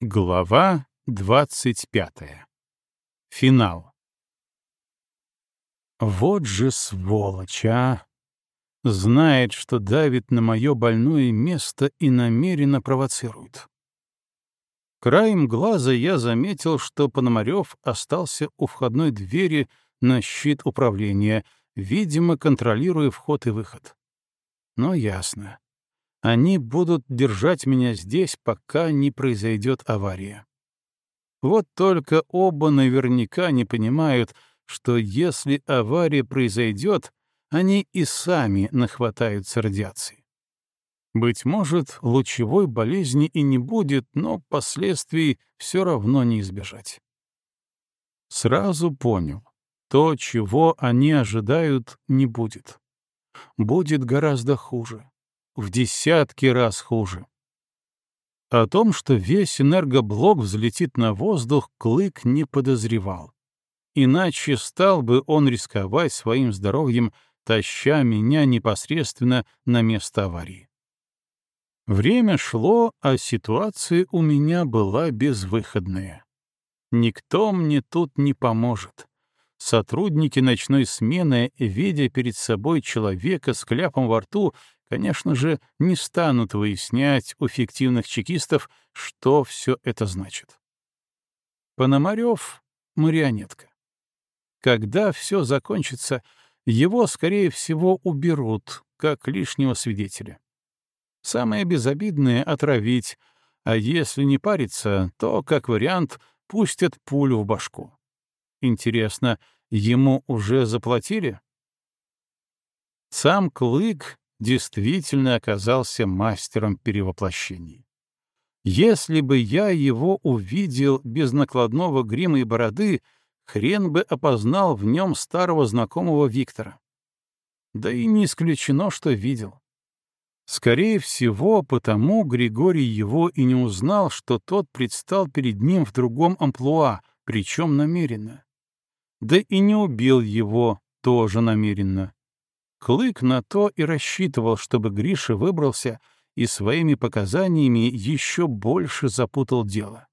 Глава двадцать пятая. Финал. Вот же сволочь, а! Знает, что давит на мое больное место и намеренно провоцирует. Краем глаза я заметил, что Пономарев остался у входной двери на щит управления, видимо, контролируя вход и выход. Но ясно. Они будут держать меня здесь, пока не произойдет авария. Вот только оба наверняка не понимают, что если авария произойдет, они и сами нахватаются радиации. Быть может, лучевой болезни и не будет, но последствий все равно не избежать. Сразу понял, то, чего они ожидают, не будет. Будет гораздо хуже в десятки раз хуже. О том, что весь энергоблок взлетит на воздух, Клык не подозревал. Иначе стал бы он рисковать своим здоровьем, таща меня непосредственно на место аварии. Время шло, а ситуация у меня была безвыходная. Никто мне тут не поможет. Сотрудники ночной смены, видя перед собой человека с кляпом во рту, конечно же, не станут выяснять у фиктивных чекистов, что все это значит. Пономарев — марионетка. Когда все закончится, его, скорее всего, уберут, как лишнего свидетеля. Самое безобидное — отравить, а если не париться, то, как вариант, пустят пулю в башку. Интересно, ему уже заплатили? Сам Клык действительно оказался мастером перевоплощений. Если бы я его увидел без накладного грима и бороды, хрен бы опознал в нем старого знакомого Виктора. Да и не исключено, что видел. Скорее всего, потому Григорий его и не узнал, что тот предстал перед ним в другом амплуа, причем намеренно. Да и не убил его тоже намеренно. Клык на то и рассчитывал, чтобы Гриша выбрался и своими показаниями еще больше запутал дело.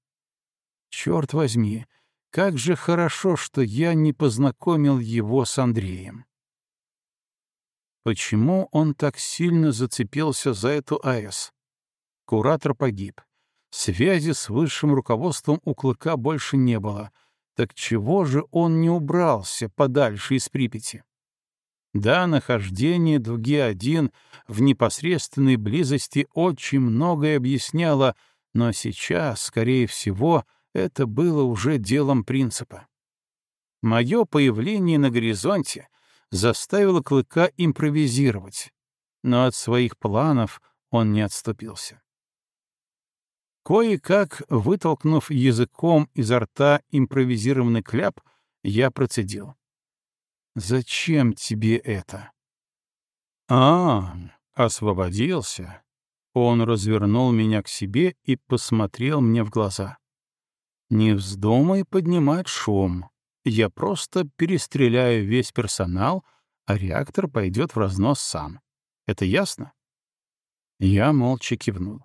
Черт возьми, как же хорошо, что я не познакомил его с Андреем. Почему он так сильно зацепился за эту АЭС? Куратор погиб. Связи с высшим руководством у Клыка больше не было. Так чего же он не убрался подальше из Припяти? Да, нахождение Дуги-1 в непосредственной близости очень многое объясняло, но сейчас, скорее всего, это было уже делом принципа. Мое появление на горизонте заставило Клыка импровизировать, но от своих планов он не отступился. Кое-как, вытолкнув языком изо рта импровизированный кляп, я процедил. Зачем тебе это? А, освободился. Он развернул меня к себе и посмотрел мне в глаза. Не вздумай поднимать шум. Я просто перестреляю весь персонал, а реактор пойдет в разнос сам. Это ясно? Я молча кивнул.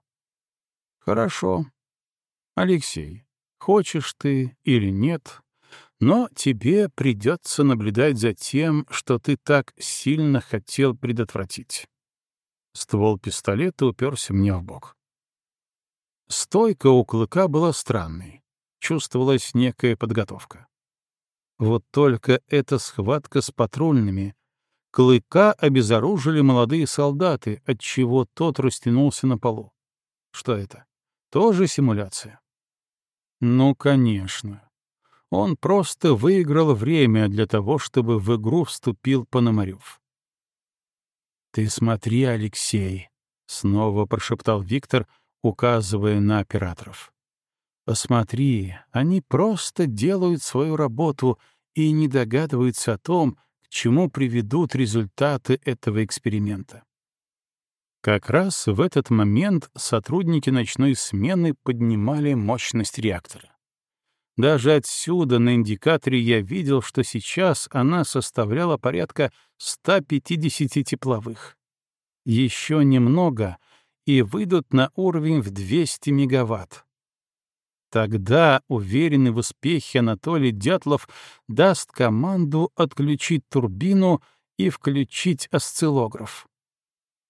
Хорошо. Алексей, хочешь ты или нет, но тебе придется наблюдать за тем, что ты так сильно хотел предотвратить. Ствол пистолета уперся мне в бок. Стойка у клыка была странной. Чувствовалась некая подготовка. Вот только эта схватка с патрульными. Клыка обезоружили молодые солдаты, отчего тот растянулся на полу. Что это? Тоже симуляция? Ну, конечно. Он просто выиграл время для того, чтобы в игру вступил Пономарев. «Ты смотри, Алексей», — снова прошептал Виктор, указывая на операторов. «Посмотри, они просто делают свою работу и не догадываются о том, к чему приведут результаты этого эксперимента». Как раз в этот момент сотрудники ночной смены поднимали мощность реактора. Даже отсюда на индикаторе я видел, что сейчас она составляла порядка 150 тепловых. Еще немного, и выйдут на уровень в 200 мегаватт. Тогда уверенный в успехе Анатолий Дятлов даст команду отключить турбину и включить осциллограф.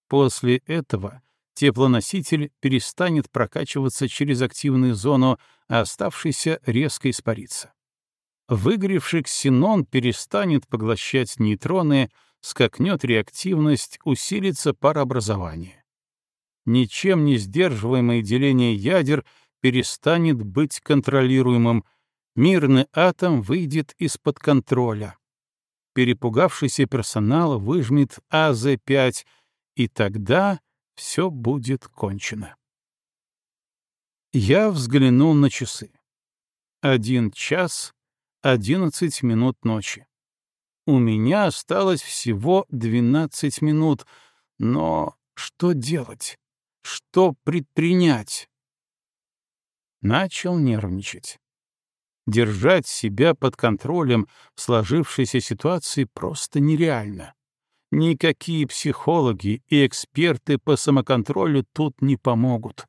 После этого теплоноситель перестанет прокачиваться через активную зону, а оставшийся резко испарится. Выгоревший ксенон перестанет поглощать нейтроны, скакнет реактивность, усилится парообразование. Ничем не сдерживаемое деление ядер перестанет быть контролируемым, мирный атом выйдет из-под контроля. Перепугавшийся персонал выжмет АЗ-5, и тогда все будет кончено. Я взглянул на часы. Один час одиннадцать минут ночи. У меня осталось всего двенадцать минут, но что делать? Что предпринять? Начал нервничать. Держать себя под контролем в сложившейся ситуации просто нереально. Никакие психологи и эксперты по самоконтролю тут не помогут.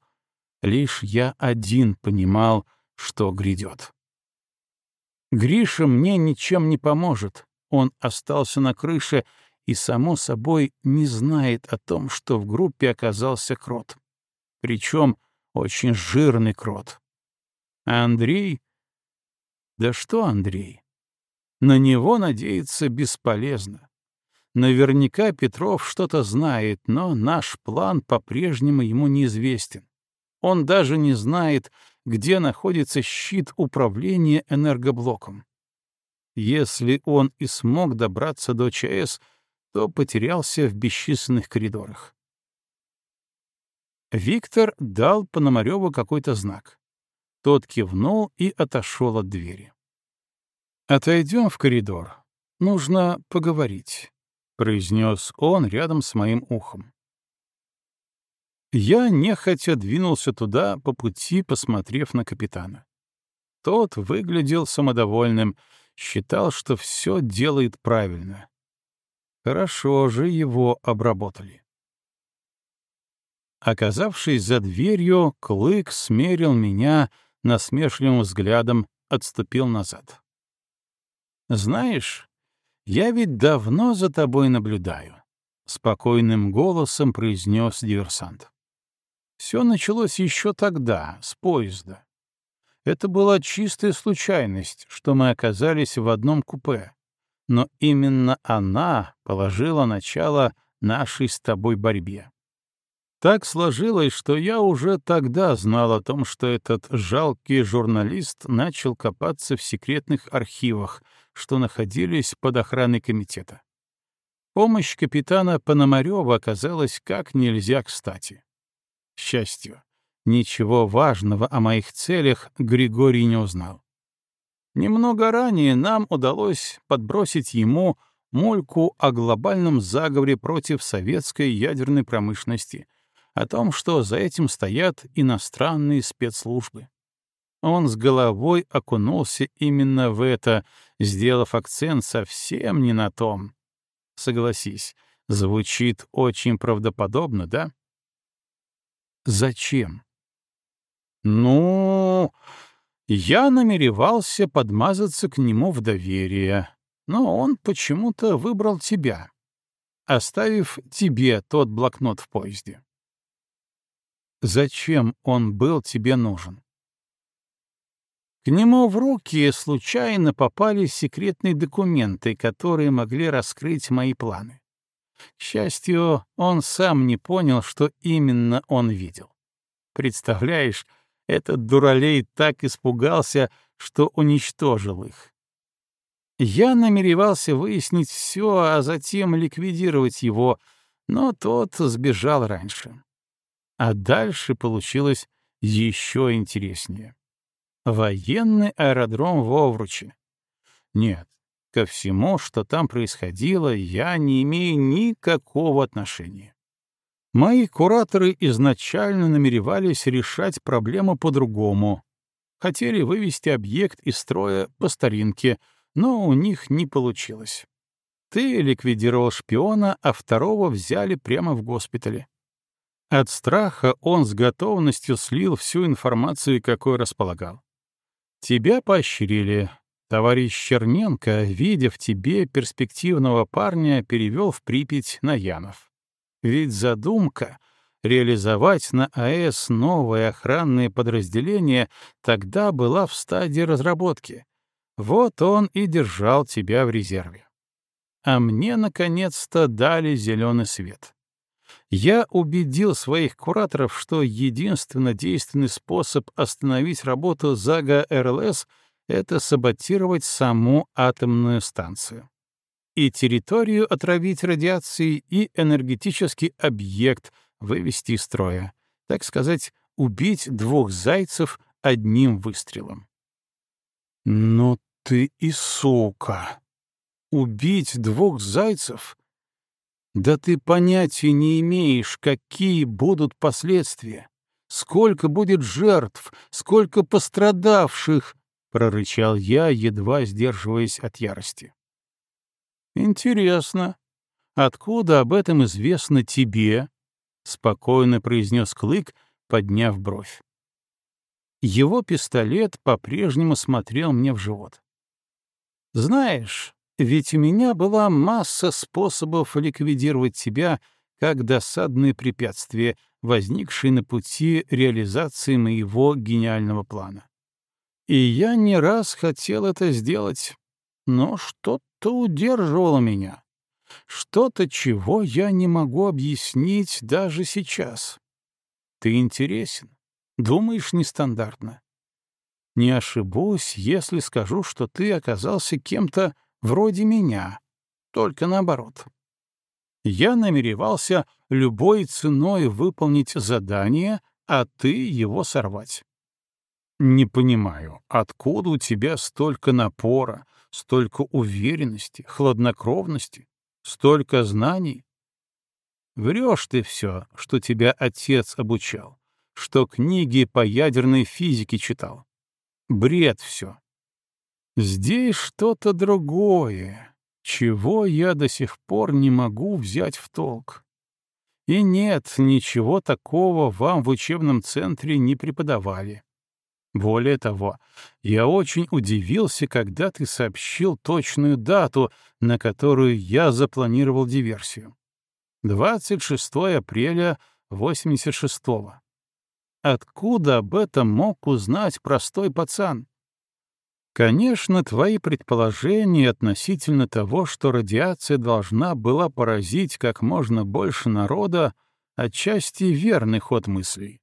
Лишь я один понимал, что грядет. Гриша мне ничем не поможет. Он остался на крыше и, само собой, не знает о том, что в группе оказался крот. Причем очень жирный крот. А Андрей? Да что Андрей? На него надеяться бесполезно. Наверняка Петров что-то знает, но наш план по-прежнему ему неизвестен. Он даже не знает, где находится щит управления энергоблоком. Если он и смог добраться до ЧС, то потерялся в бесчисленных коридорах. Виктор дал Пономареву какой-то знак. Тот кивнул и отошел от двери. «Отойдем в коридор. Нужно поговорить», — произнес он рядом с моим ухом. Я нехотя двинулся туда, по пути посмотрев на капитана. Тот выглядел самодовольным, считал, что все делает правильно. Хорошо же его обработали. Оказавшись за дверью, Клык смерил меня насмешливым взглядом, отступил назад. «Знаешь, я ведь давно за тобой наблюдаю», — спокойным голосом произнес диверсант. Все началось еще тогда, с поезда. Это была чистая случайность, что мы оказались в одном купе. Но именно она положила начало нашей с тобой борьбе. Так сложилось, что я уже тогда знал о том, что этот жалкий журналист начал копаться в секретных архивах, что находились под охраной комитета. Помощь капитана Пономарева оказалась как нельзя кстати счастью, ничего важного о моих целях Григорий не узнал. Немного ранее нам удалось подбросить ему мульку о глобальном заговоре против советской ядерной промышленности, о том, что за этим стоят иностранные спецслужбы. Он с головой окунулся именно в это, сделав акцент совсем не на том. Согласись, звучит очень правдоподобно, да? Зачем? Ну, я намеревался подмазаться к нему в доверие, но он почему-то выбрал тебя, оставив тебе тот блокнот в поезде. Зачем он был тебе нужен? К нему в руки случайно попали секретные документы, которые могли раскрыть мои планы. К счастью, он сам не понял, что именно он видел. Представляешь, этот дуралей так испугался, что уничтожил их. Я намеревался выяснить все, а затем ликвидировать его, но тот сбежал раньше. А дальше получилось еще интереснее. Военный аэродром в Овруче. Нет, Ко всему, что там происходило, я не имею никакого отношения. Мои кураторы изначально намеревались решать проблему по-другому. Хотели вывести объект из строя по старинке, но у них не получилось. Ты ликвидировал шпиона, а второго взяли прямо в госпитале. От страха он с готовностью слил всю информацию, какой располагал. Тебя поощрили. Товарищ Черненко, видя в тебе перспективного парня, перевел в Припять на Янов. Ведь задумка — реализовать на АЭС новое охранное подразделение тогда была в стадии разработки. Вот он и держал тебя в резерве. А мне, наконец-то, дали зеленый свет. Я убедил своих кураторов, что единственно действенный способ остановить работу ЗАГА РЛС — это саботировать саму атомную станцию. И территорию отравить радиацией, и энергетический объект вывести из строя. Так сказать, убить двух зайцев одним выстрелом. «Ну ты и сука! Убить двух зайцев да ты понятия не имеешь, какие будут последствия, сколько будет жертв, сколько пострадавших, — прорычал я, едва сдерживаясь от ярости. «Интересно, откуда об этом известно тебе?» — спокойно произнес Клык, подняв бровь. Его пистолет по-прежнему смотрел мне в живот. «Знаешь, ведь у меня была масса способов ликвидировать тебя как досадное препятствие, возникшее на пути реализации моего гениального плана. И я не раз хотел это сделать, но что-то удерживало меня. Что-то, чего я не могу объяснить даже сейчас. Ты интересен, думаешь нестандартно. Не ошибусь, если скажу, что ты оказался кем-то вроде меня, только наоборот. Я намеревался любой ценой выполнить задание, а ты его сорвать. Не понимаю, откуда у тебя столько напора, столько уверенности, хладнокровности, столько знаний? Врешь ты все, что тебя отец обучал, что книги по ядерной физике читал. Бред все. Здесь что-то другое, чего я до сих пор не могу взять в толк. И нет, ничего такого вам в учебном центре не преподавали. Более того, я очень удивился, когда ты сообщил точную дату, на которую я запланировал диверсию. 26 апреля 86-го. Откуда об этом мог узнать простой пацан? Конечно, твои предположения относительно того, что радиация должна была поразить как можно больше народа, отчасти верный ход мыслей.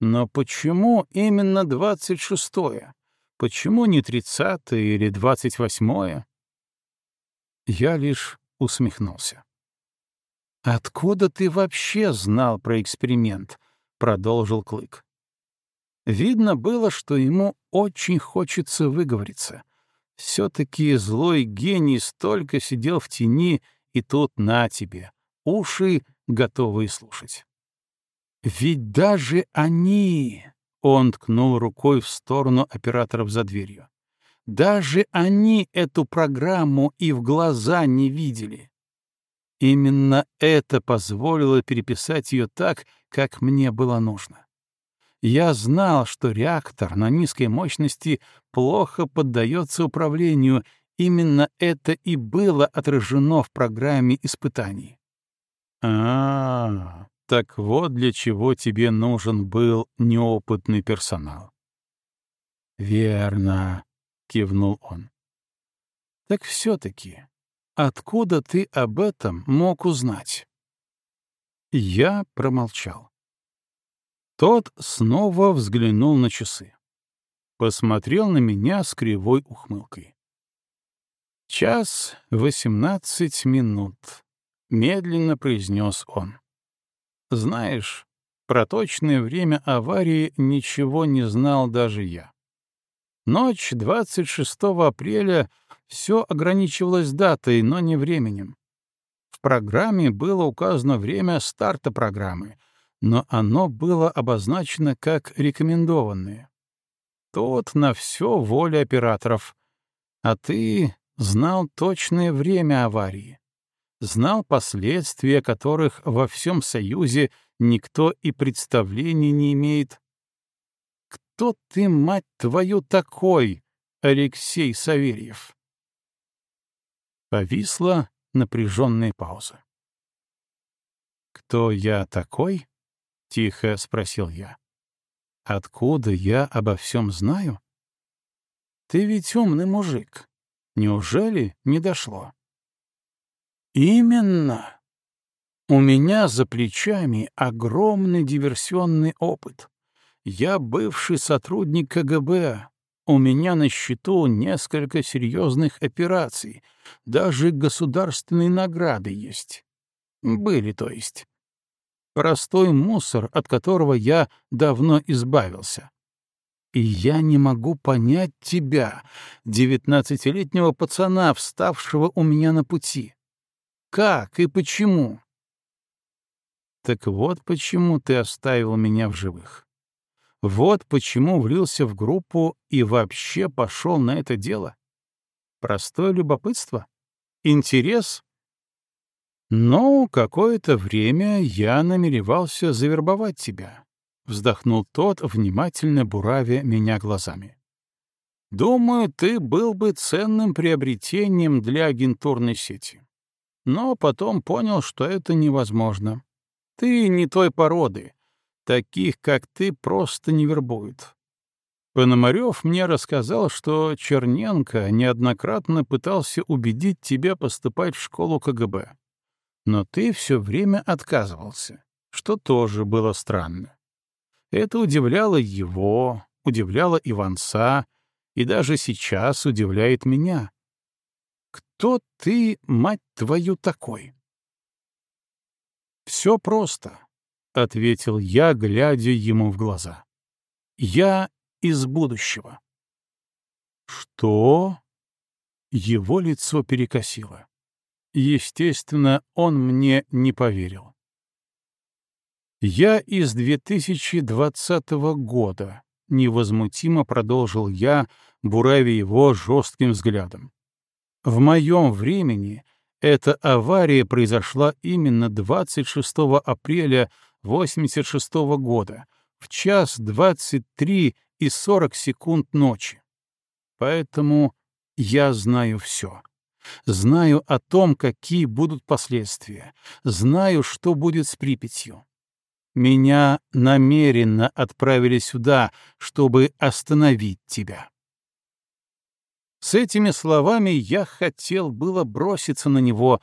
Но почему именно 26-е? Почему не 30-е или 28-е? Я лишь усмехнулся. «Откуда ты вообще знал про эксперимент?» — продолжил Клык. Видно было, что ему очень хочется выговориться. Все-таки злой гений столько сидел в тени, и тут на тебе, уши готовые слушать. «Ведь даже они...» — он ткнул рукой в сторону операторов за дверью. «Даже они эту программу и в глаза не видели. Именно это позволило переписать ее так, как мне было нужно. Я знал, что реактор на низкой мощности плохо поддается управлению. Именно это и было отражено в программе испытаний. А, -а, а, так вот для чего тебе нужен был неопытный персонал. Верно, кивнул он. Так все-таки, откуда ты об этом мог узнать? Я промолчал. Тот снова взглянул на часы. Посмотрел на меня с кривой ухмылкой. «Час восемнадцать минут», — медленно произнес он. «Знаешь, про точное время аварии ничего не знал даже я. Ночь 26 апреля все ограничивалось датой, но не временем. В программе было указано время старта программы — но оно было обозначено как рекомендованное. Тот на все воля операторов. А ты знал точное время аварии. знал последствия, которых во всем Союзе никто и представления не имеет. Кто ты, мать твою, такой, Алексей Савельев? Повисла напряженная пауза. «Кто я такой?» — тихо спросил я. «Откуда я обо всем знаю?» «Ты ведь умный мужик. Неужели не дошло?» «Именно. У меня за плечами огромный диверсионный опыт. Я бывший сотрудник КГБ, у меня на счету несколько серьезных операций, даже государственные награды есть. Были, то есть. Простой мусор, от которого я давно избавился. И я не могу понять тебя, девятнадцатилетнего пацана, вставшего у меня на пути. Как и почему? Так вот почему ты оставил меня в живых. Вот почему влился в группу и вообще пошел на это дело. Простое любопытство? Интерес? Но какое-то время я намеревался завербовать тебя. Вздохнул тот, внимательно буравя меня глазами. Думаю, ты был бы ценным приобретением для агентурной сети. Но потом понял, что это невозможно. Ты не той породы, Таких, как ты, просто не вербуют. Пономарев мне рассказал, что Черненко неоднократно пытался убедить тебя поступать в школу КГБ. Но ты все время отказывался, что тоже было странно. Это удивляло его, удивляло Иванца и даже сейчас удивляет меня. Кто ты, мать твою, такой? Все просто. — ответил я, глядя ему в глаза. «Я из будущего». «Что?» Его лицо перекосило. Естественно, он мне не поверил. «Я из 2020 года», — невозмутимо продолжил я, буравя его жестким взглядом. «В моем времени эта авария произошла именно 26 апреля 86 -го года в час 23 и 40 секунд ночи. Поэтому я знаю все. Знаю о том, какие будут последствия. Знаю, что будет с Припятью. Меня намеренно отправили сюда, чтобы остановить тебя. С этими словами я хотел было броситься на него,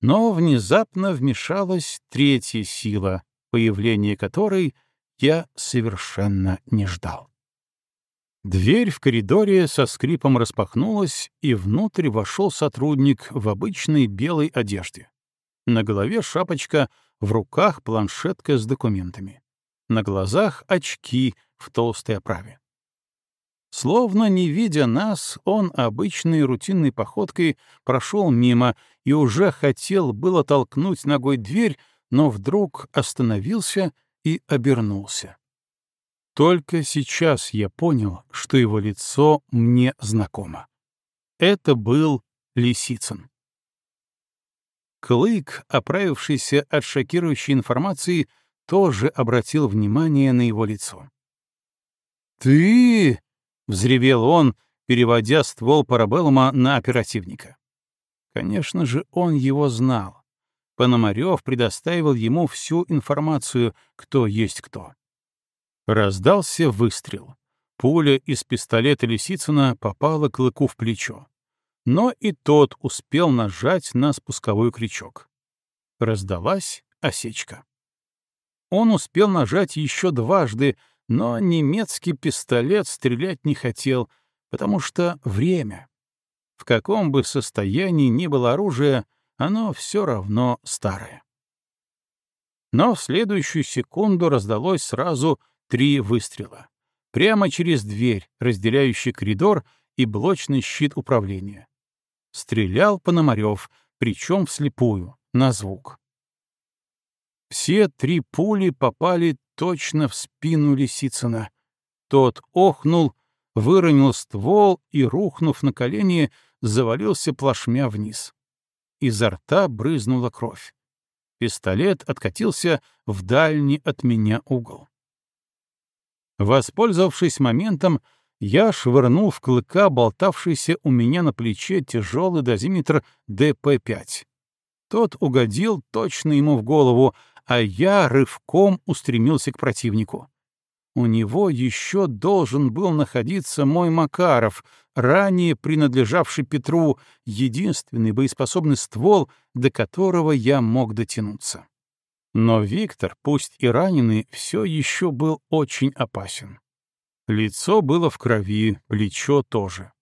но внезапно вмешалась третья сила, появление которой я совершенно не ждал. Дверь в коридоре со скрипом распахнулась, и внутрь вошел сотрудник в обычной белой одежде. На голове шапочка, в руках планшетка с документами. На глазах очки в толстой оправе. Словно не видя нас, он обычной рутинной походкой прошел мимо и уже хотел было толкнуть ногой дверь, но вдруг остановился и обернулся. Только сейчас я понял, что его лицо мне знакомо. Это был Лисицын. Клык, оправившийся от шокирующей информации, тоже обратил внимание на его лицо. «Ты!» — взревел он, переводя ствол парабеллума на оперативника. Конечно же, он его знал. Пономарев предоставил ему всю информацию, кто есть кто. Раздался выстрел. Пуля из пистолета Лисицына попала Клыку в плечо. Но и тот успел нажать на спусковой крючок. Раздалась осечка. Он успел нажать еще дважды, но немецкий пистолет стрелять не хотел, потому что время. В каком бы состоянии ни было оружие, оно все равно старое. Но в следующую секунду раздалось сразу три выстрела. Прямо через дверь, разделяющий коридор и блочный щит управления. Стрелял Пономарев, причем вслепую, на звук. Все три пули попали точно в спину Лисицына. Тот охнул, выронил ствол и, рухнув на колени, завалился плашмя вниз. изо рта брызнула кровь. Пистолет откатился в дальний от меня угол. Воспользовавшись моментом, я швырнул в клыка болтавшийся у меня на плече тяжелый дозиметр ДП-5. Тот угодил точно ему в голову, а я рывком устремился к противнику. У него еще должен был находиться мой Макаров, ранее принадлежавший Петру, единственный боеспособный ствол, до которого я мог дотянуться. Но Виктор, пусть и раненый, все еще был очень опасен. Лицо было в крови, плечо тоже.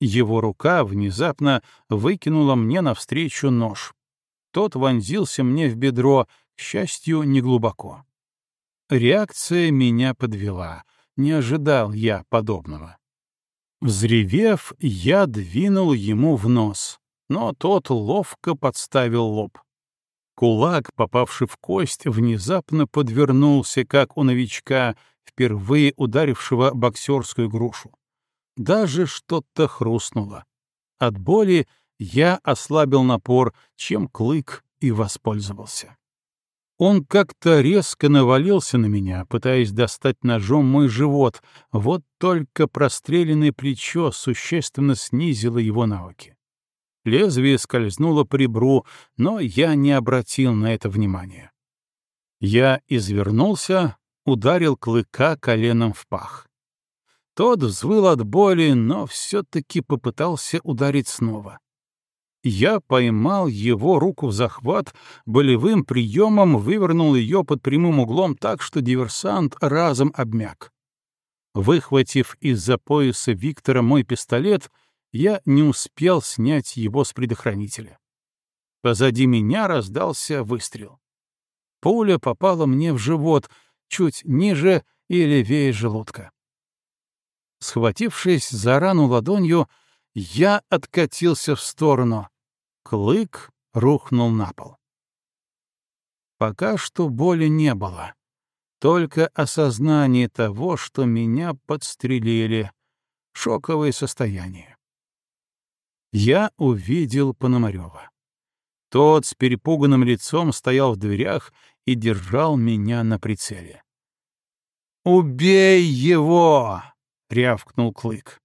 Его рука внезапно выкинула мне навстречу нож. Тот вонзился мне в бедро, к счастью, неглубоко. Реакция меня подвела. Не ожидал я подобного. Взревев, я двинул ему в нос, но тот ловко подставил лоб. Кулак, попавший в кость, внезапно подвернулся, как у новичка, впервые ударившего боксерскую грушу. Даже что-то хрустнуло. От боли я ослабил напор, чем клык и воспользовался. Он как-то резко навалился на меня, пытаясь достать ножом мой живот, вот только простреленное плечо существенно снизило его навыки. Лезвие скользнуло по ребру, но я не обратил на это внимания. Я извернулся, ударил клыка коленом в пах. Тот взвыл от боли, но все-таки попытался ударить снова. Я поймал его руку в захват, болевым приемом вывернул ее под прямым углом так, что диверсант разом обмяк. Выхватив из-за пояса Виктора мой пистолет, я не успел снять его с предохранителя. Позади меня раздался выстрел. Пуля попала мне в живот, чуть ниже и левее желудка. Схватившись за рану ладонью, я откатился в сторону. Клык рухнул на пол. Пока что боли не было. Только осознание того, что меня подстрелили. Шоковое состояние. Я увидел Пономарева. Тот с перепуганным лицом стоял в дверях и держал меня на прицеле. «Убей его!» — рявкнул Клык.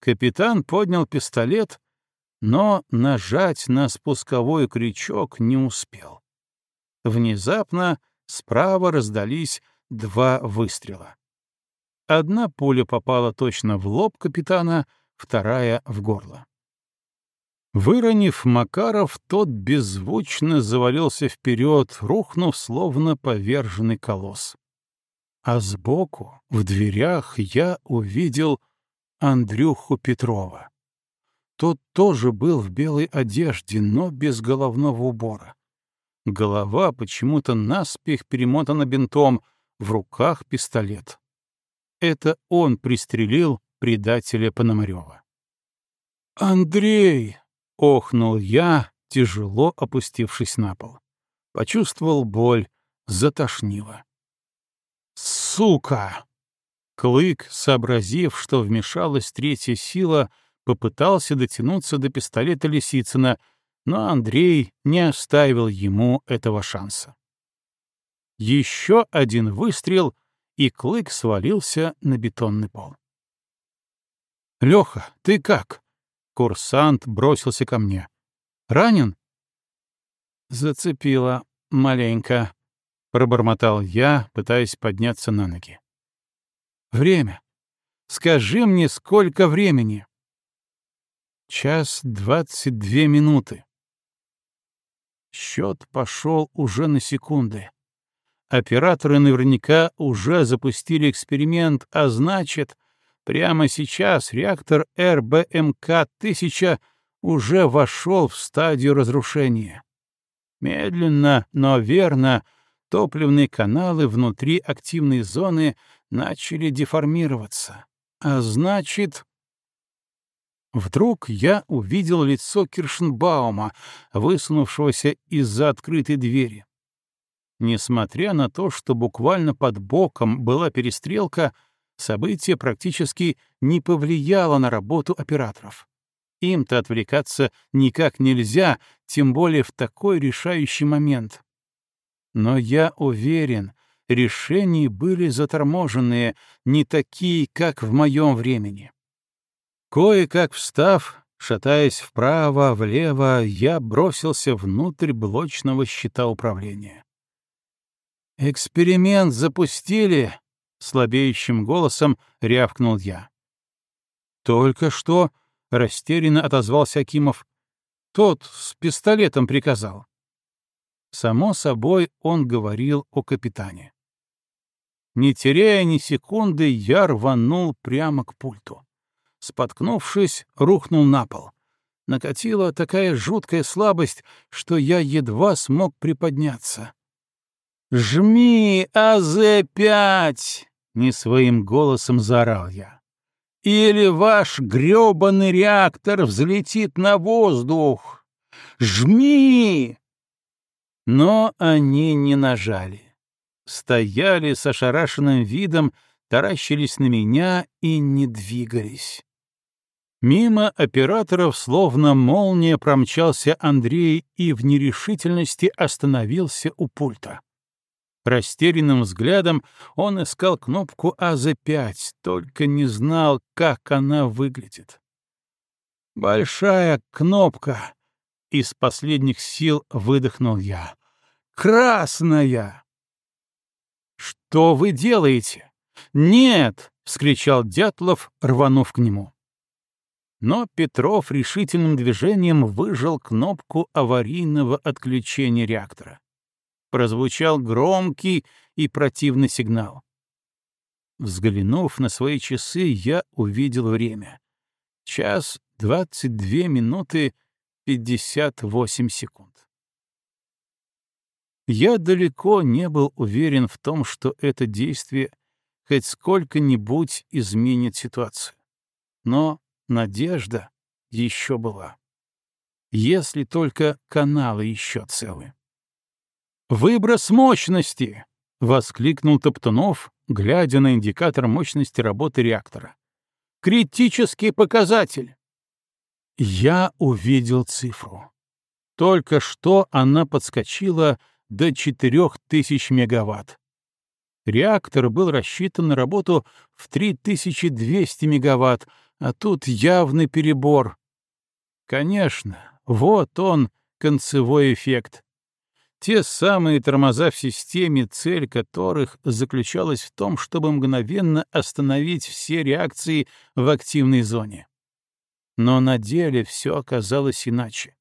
Капитан поднял пистолет, но нажать на спусковой крючок не успел. Внезапно справа раздались два выстрела. Одна пуля попала точно в лоб капитана, вторая — в горло. Выронив Макаров, тот беззвучно завалился вперед, рухнув, словно поверженный колосс. А сбоку, в дверях, я увидел Андрюху Петрова. Тот тоже был в белой одежде, но без головного убора. Голова почему-то наспех перемотана бинтом, в руках пистолет. Это он пристрелил предателя Пономарева. «Андрей!» — охнул я, тяжело опустившись на пол. Почувствовал боль, затошнило. «Сука!» Клык, сообразив, что вмешалась третья сила, попытался дотянуться до пистолета Лисицына, но Андрей не оставил ему этого шанса. Еще один выстрел, и Клык свалился на бетонный пол. «Леха, ты как?» Курсант бросился ко мне. «Ранен?» «Зацепило маленько», — пробормотал я, пытаясь подняться на ноги. Время. Скажи мне, сколько времени? Час двадцать две минуты. Счет пошел уже на секунды. Операторы наверняка уже запустили эксперимент, а значит, прямо сейчас реактор РБМК-1000 уже вошел в стадию разрушения. Медленно, но верно, топливные каналы внутри активной зоны — начали деформироваться. А значит... Вдруг я увидел лицо Киршенбаума, высунувшегося из-за открытой двери. Несмотря на то, что буквально под боком была перестрелка, событие практически не повлияло на работу операторов. Им-то отвлекаться никак нельзя, тем более в такой решающий момент. Но я уверен, решения были заторможенные, не такие, как в моем времени. Кое-как встав, шатаясь вправо, влево, я бросился внутрь блочного щита управления. «Эксперимент запустили!» — слабеющим голосом рявкнул я. «Только что...» — растерянно отозвался Акимов. «Тот с пистолетом приказал». Само собой, он говорил о капитане. Не теряя ни секунды, я рванул прямо к пульту. Споткнувшись, рухнул на пол. Накатила такая жуткая слабость, что я едва смог приподняться. «Жми, АЗ-5!» — не своим голосом заорал я. «Или ваш грёбаный реактор взлетит на воздух! Жми!» Но они не нажали. Стояли с ошарашенным видом, таращились на меня и не двигались. Мимо операторов словно молния промчался Андрей и в нерешительности остановился у пульта. Растерянным взглядом он искал кнопку АЗ-5, только не знал, как она выглядит. «Большая кнопка!» — из последних сил выдохнул я. Красная!» «Что вы делаете?» «Нет!» — вскричал Дятлов, рванув к нему. Но Петров решительным движением выжал кнопку аварийного отключения реактора. Прозвучал громкий и противный сигнал. Взглянув на свои часы, я увидел время. Час двадцать две минуты пятьдесят восемь секунд. Я далеко не был уверен в том, что это действие хоть сколько-нибудь изменит ситуацию. Но надежда еще была. Если только каналы еще целы. «Выброс мощности!» — воскликнул Топтунов, глядя на индикатор мощности работы реактора. «Критический показатель!» Я увидел цифру. Только что она подскочила до 4000 мегаватт. Реактор был рассчитан на работу в 3200 мегаватт, а тут явный перебор. Конечно, вот он, концевой эффект. Те самые тормоза в системе, цель которых заключалась в том, чтобы мгновенно остановить все реакции в активной зоне. Но на деле все оказалось иначе.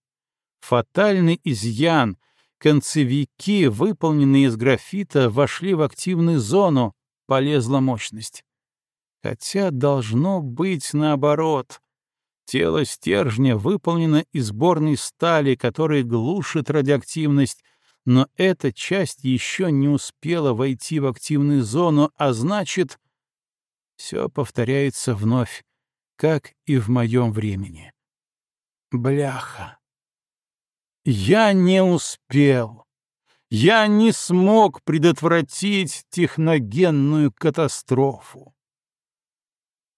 Фатальный изъян, концевики, выполненные из графита, вошли в активную зону, полезла мощность. Хотя должно быть наоборот. Тело стержня выполнено из сборной стали, которая глушит радиоактивность, но эта часть еще не успела войти в активную зону, а значит, все повторяется вновь, как и в моем времени. Бляха! Я не успел. Я не смог предотвратить техногенную катастрофу.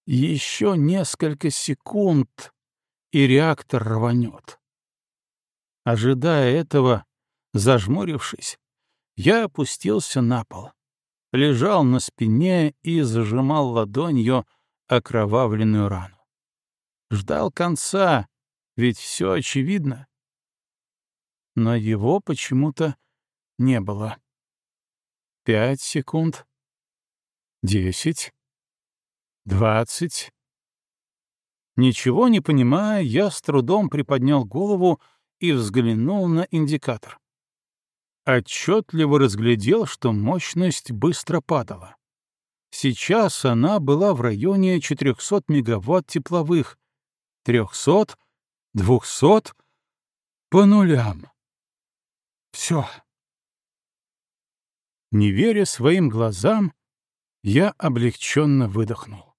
Еще несколько секунд, и реактор рванет. Ожидая этого, зажмурившись, я опустился на пол, лежал на спине и зажимал ладонью окровавленную рану. Ждал конца, ведь все очевидно но его почему-то не было. Пять секунд. Десять. Двадцать. Ничего не понимая, я с трудом приподнял голову и взглянул на индикатор. Отчетливо разглядел, что мощность быстро падала. Сейчас она была в районе 400 мегаватт тепловых, 300, 200, по нулям. Все. Не веря своим глазам, я облегченно выдохнул.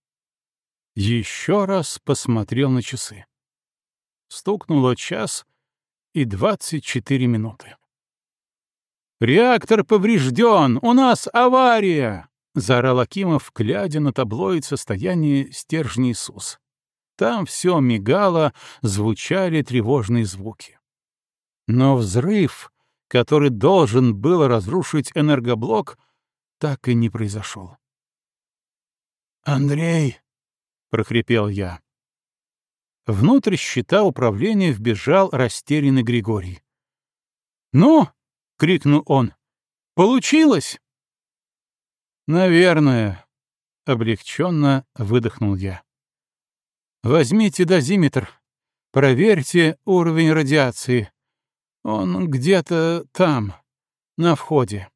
Еще раз посмотрел на часы. Стукнуло час и двадцать четыре минуты. «Реактор поврежден! У нас авария!» — заорал Акимов, глядя на таблоид состояния стержней СУС. Там все мигало, звучали тревожные звуки. Но взрыв, который должен был разрушить энергоблок, так и не произошел. «Андрей!» — прохрипел я. Внутрь щита управления вбежал растерянный Григорий. «Ну!» — крикнул он. «Получилось!» «Наверное», — облегченно выдохнул я. «Возьмите дозиметр, проверьте уровень радиации. Он где-то там, на входе».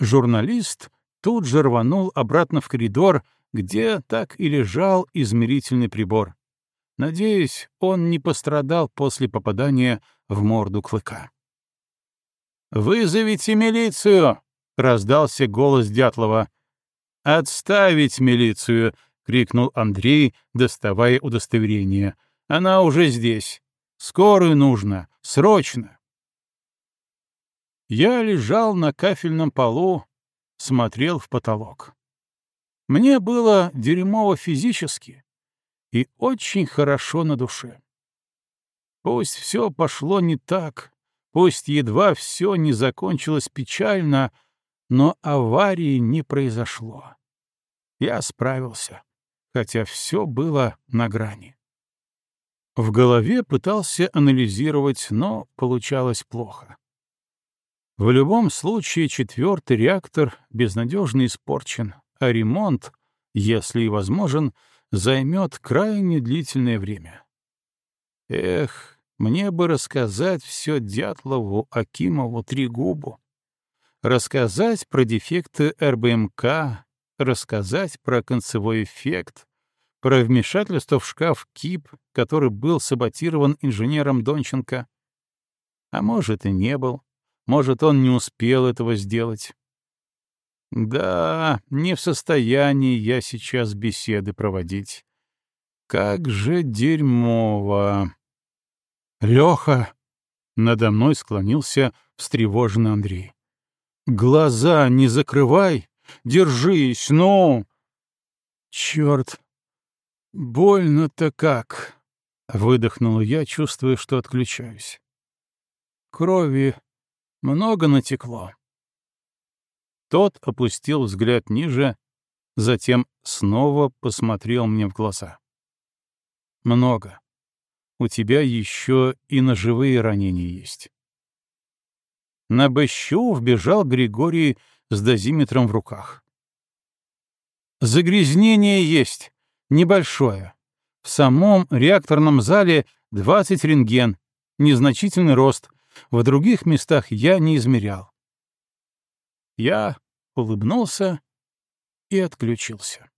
Журналист тут же рванул обратно в коридор, где так и лежал измерительный прибор. Надеюсь, он не пострадал после попадания в морду клыка. «Вызовите милицию!» — раздался голос Дятлова. «Отставить милицию!» — крикнул Андрей, доставая удостоверение. «Она уже здесь. Скорую нужно. Срочно!» Я лежал на кафельном полу, смотрел в потолок. Мне было дерьмово физически и очень хорошо на душе. Пусть все пошло не так, пусть едва все не закончилось печально, но аварии не произошло. Я справился, хотя все было на грани. В голове пытался анализировать, но получалось плохо. В любом случае четвертый реактор безнадежно испорчен, а ремонт, если и возможен, займет крайне длительное время. Эх, мне бы рассказать все Дятлову, Акимову, Трегубу. Рассказать про дефекты РБМК, рассказать про концевой эффект, про вмешательство в шкаф КИП, который был саботирован инженером Донченко. А может, и не был. Может, он не успел этого сделать. Да, не в состоянии я сейчас беседы проводить. Как же дерьмово. Леха! Надо мной склонился встревоженный Андрей. Глаза не закрывай! Держись, ну! Черт! Больно-то как! Выдохнул я, чувствуя, что отключаюсь. Крови много натекло. Тот опустил взгляд ниже, затем снова посмотрел мне в глаза. Много. У тебя еще и ножевые ранения есть. На Бащу вбежал Григорий с дозиметром в руках. Загрязнение есть, небольшое. В самом реакторном зале 20 рентген, незначительный рост, в других местах я не измерял. Я улыбнулся и отключился.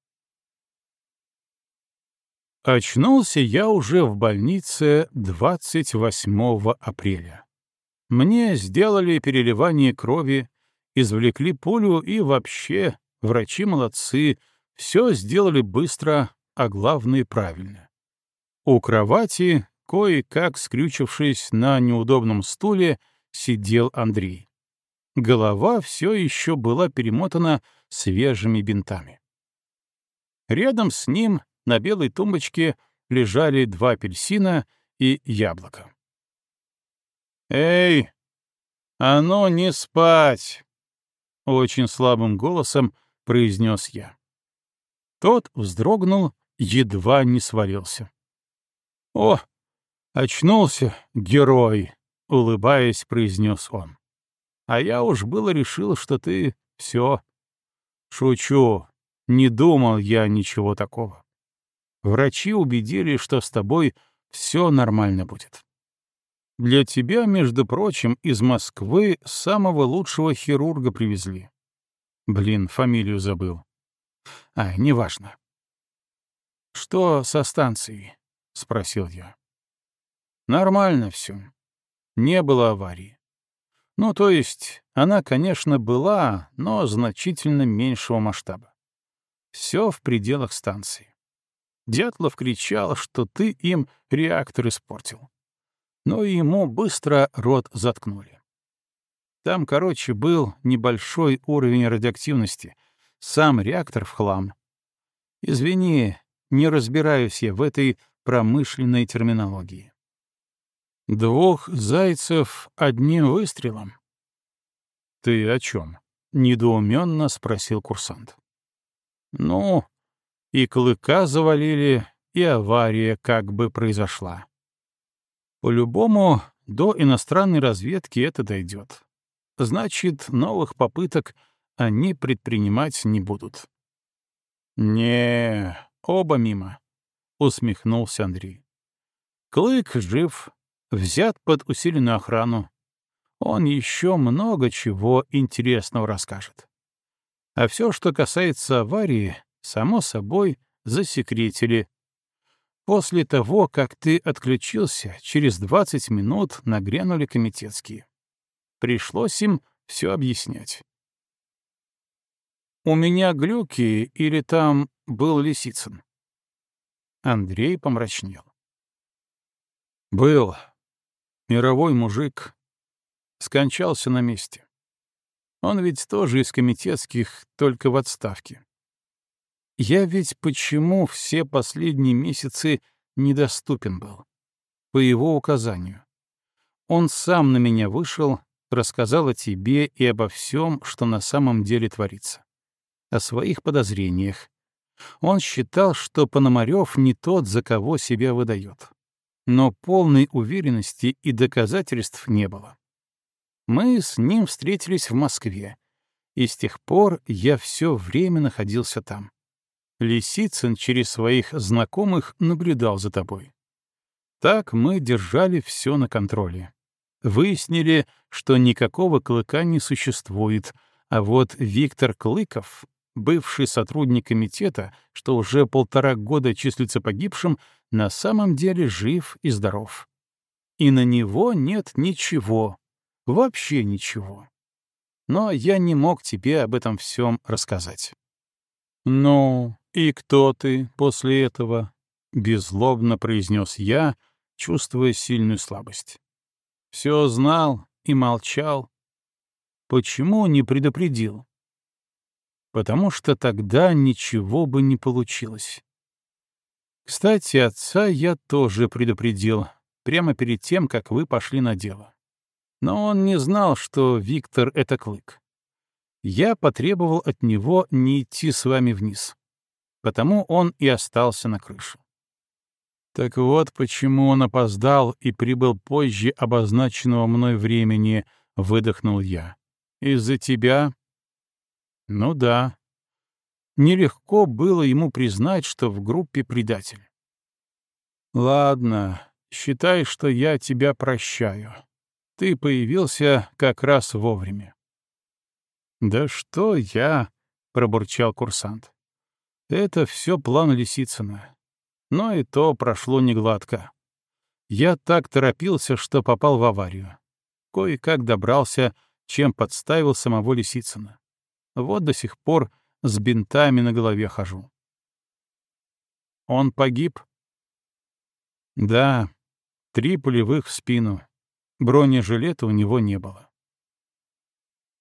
Очнулся я уже в больнице 28 апреля. Мне сделали переливание крови, извлекли пулю и вообще, врачи молодцы, все сделали быстро, а главное — правильно. У кровати Кое-как, скрючившись на неудобном стуле, сидел Андрей. Голова все еще была перемотана свежими бинтами. Рядом с ним на белой тумбочке лежали два апельсина и яблоко. «Эй, а ну не спать!» — очень слабым голосом произнес я. Тот вздрогнул, едва не свалился. «О, «Очнулся, герой!» — улыбаясь, произнес он. «А я уж было решил, что ты все. Шучу. Не думал я ничего такого. Врачи убедили, что с тобой все нормально будет. Для тебя, между прочим, из Москвы самого лучшего хирурга привезли. Блин, фамилию забыл. А, неважно. «Что со станцией?» — спросил я. Нормально все. Не было аварии. Ну, то есть, она, конечно, была, но значительно меньшего масштаба. Все в пределах станции. Дятлов кричал, что ты им реактор испортил. Но ему быстро рот заткнули. Там, короче, был небольшой уровень радиоактивности. Сам реактор в хлам. Извини, Не разбираюсь я в этой промышленной терминологии. Двух зайцев одним выстрелом? Ты о чем? недоуменно спросил курсант. Ну, и клыка завалили, и авария как бы произошла. По-любому, до иностранной разведки это дойдет. Значит, новых попыток они предпринимать не будут. Не, оба мимо, усмехнулся Андрей. Клык жив, взят под усиленную охрану. Он еще много чего интересного расскажет. А все, что касается аварии, само собой, засекретили. После того, как ты отключился, через 20 минут нагрянули комитетские. Пришлось им все объяснять. «У меня глюки или там был Лисицын?» Андрей помрачнел. «Был. Мировой мужик. Скончался на месте. Он ведь тоже из комитетских, только в отставке. Я ведь почему все последние месяцы недоступен был? По его указанию. Он сам на меня вышел, рассказал о тебе и обо всем, что на самом деле творится. О своих подозрениях. Он считал, что Пономарев не тот, за кого себя выдает. Но полной уверенности и доказательств не было. Мы с ним встретились в Москве, и с тех пор я все время находился там. Лисицын через своих знакомых наблюдал за тобой. Так мы держали все на контроле. Выяснили, что никакого клыка не существует, а вот Виктор Клыков, бывший сотрудник комитета, что уже полтора года числится погибшим, на самом деле жив и здоров. И на него нет ничего, вообще ничего. Но я не мог тебе об этом всем рассказать. «Ну, и кто ты после этого?» — беззлобно произнес я, чувствуя сильную слабость. Все знал и молчал. Почему не предупредил? Потому что тогда ничего бы не получилось. Кстати, отца я тоже предупредил, прямо перед тем, как вы пошли на дело. Но он не знал, что Виктор — это Клык я потребовал от него не идти с вами вниз. Потому он и остался на крыше. Так вот, почему он опоздал и прибыл позже обозначенного мной времени, выдохнул я. Из-за тебя? Ну да. Нелегко было ему признать, что в группе предатель. Ладно, считай, что я тебя прощаю. Ты появился как раз вовремя. «Да что я?» — пробурчал курсант. «Это все план Лисицына. Но и то прошло негладко. Я так торопился, что попал в аварию. Кое-как добрался, чем подставил самого Лисицына. Вот до сих пор с бинтами на голове хожу. Он погиб? Да, три пулевых в спину. Бронежилета у него не было.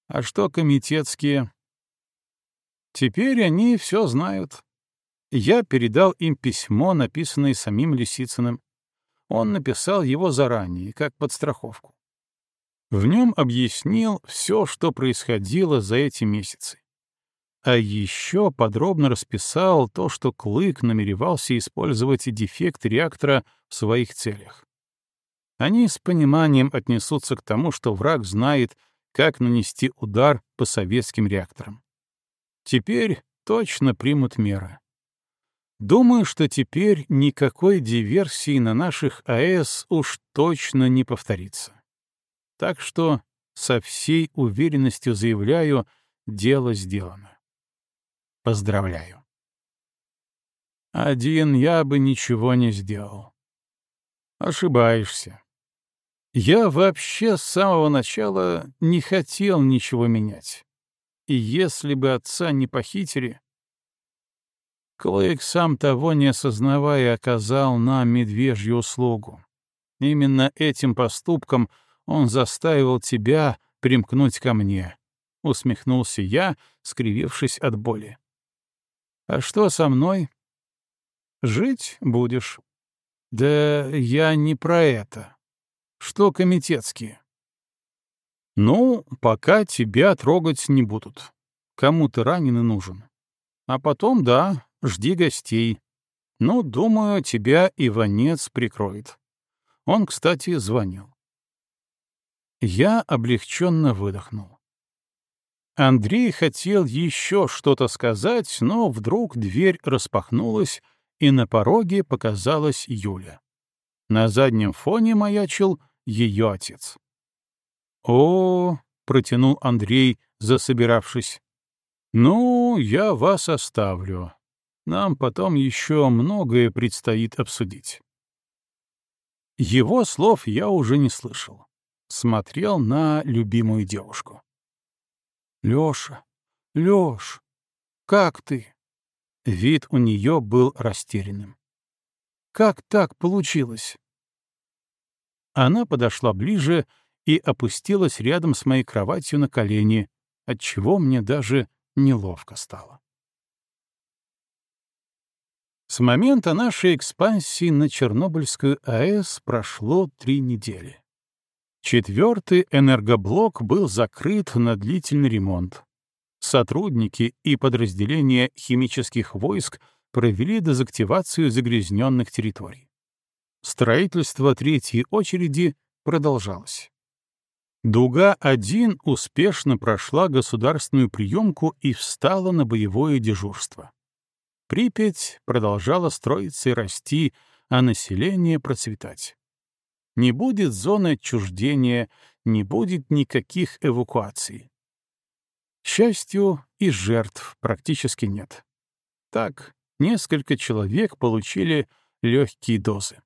А что комитетские? Теперь они все знают. Я передал им письмо, написанное самим Лисицыным. Он написал его заранее, как подстраховку. В нем объяснил все, что происходило за эти месяцы. А еще подробно расписал то, что Клык намеревался использовать дефект реактора в своих целях. Они с пониманием отнесутся к тому, что враг знает, как нанести удар по советским реакторам. Теперь точно примут меры. Думаю, что теперь никакой диверсии на наших АЭС уж точно не повторится. Так что со всей уверенностью заявляю, дело сделано. Поздравляю. Один я бы ничего не сделал. Ошибаешься. Я вообще с самого начала не хотел ничего менять. И если бы отца не похитили... Клейк, сам того не осознавая, оказал нам медвежью услугу. Именно этим поступком он заставил тебя примкнуть ко мне. Усмехнулся я, скривившись от боли. А что со мной? Жить будешь. Да я не про это. Что комитетские? Ну, пока тебя трогать не будут. Кому ты раненый нужен. А потом, да, жди гостей. Ну, думаю, тебя Иванец прикроет. Он, кстати, звонил. Я облегченно выдохнул. Андрей хотел еще что-то сказать, но вдруг дверь распахнулась, и на пороге показалась Юля. На заднем фоне маячил ее отец. «О!» — протянул Андрей, засобиравшись. «Ну, я вас оставлю. Нам потом еще многое предстоит обсудить». Его слов я уже не слышал. Смотрел на любимую девушку. «Лёша, Лёш, как ты?» Вид у нее был растерянным. «Как так получилось?» Она подошла ближе и опустилась рядом с моей кроватью на колени, отчего мне даже неловко стало. С момента нашей экспансии на Чернобыльскую АЭС прошло три недели. Четвертый энергоблок был закрыт на длительный ремонт. Сотрудники и подразделения химических войск провели дезактивацию загрязненных территорий. Строительство третьей очереди продолжалось. Дуга-1 успешно прошла государственную приемку и встала на боевое дежурство. Припять продолжала строиться и расти, а население процветать. Не будет зоны отчуждения, не будет никаких эвакуаций. К счастью, и жертв практически нет. Так, несколько человек получили легкие дозы.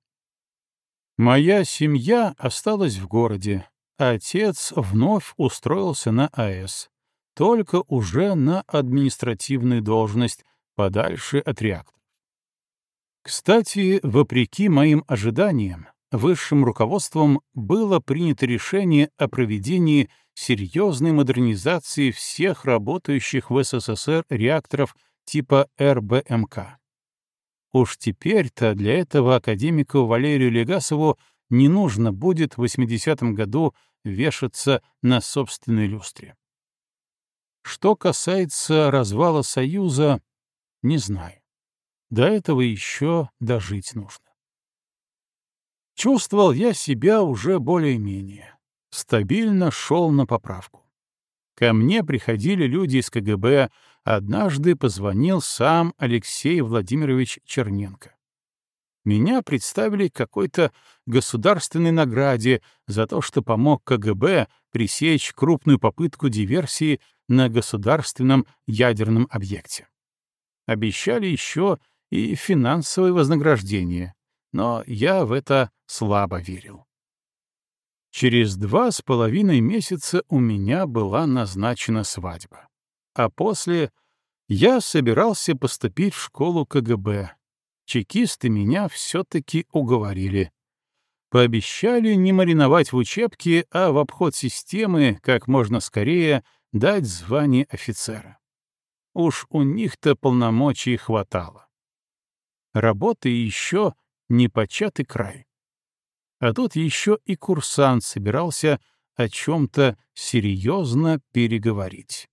Моя семья осталась в городе, отец вновь устроился на АЭС, только уже на административную должность, подальше от реакторов. Кстати, вопреки моим ожиданиям, высшим руководством было принято решение о проведении серьезной модернизации всех работающих в СССР реакторов типа РБМК. Уж теперь-то для этого академику Валерию Легасову не нужно будет в 80-м году вешаться на собственной люстре. Что касается развала Союза, не знаю. До этого еще дожить нужно. Чувствовал я себя уже более-менее. Стабильно шел на поправку. Ко мне приходили люди из КГБ, однажды позвонил сам Алексей Владимирович Черненко. Меня представили какой-то государственной награде за то, что помог КГБ пресечь крупную попытку диверсии на государственном ядерном объекте. Обещали еще и финансовое вознаграждение, но я в это слабо верил. Через два с половиной месяца у меня была назначена свадьба. А после я собирался поступить в школу КГБ. Чекисты меня все-таки уговорили. Пообещали не мариновать в учебке, а в обход системы как можно скорее дать звание офицера. Уж у них-то полномочий хватало. Работы еще не початый край. А тут еще и курсант собирался о чем-то серьезно переговорить.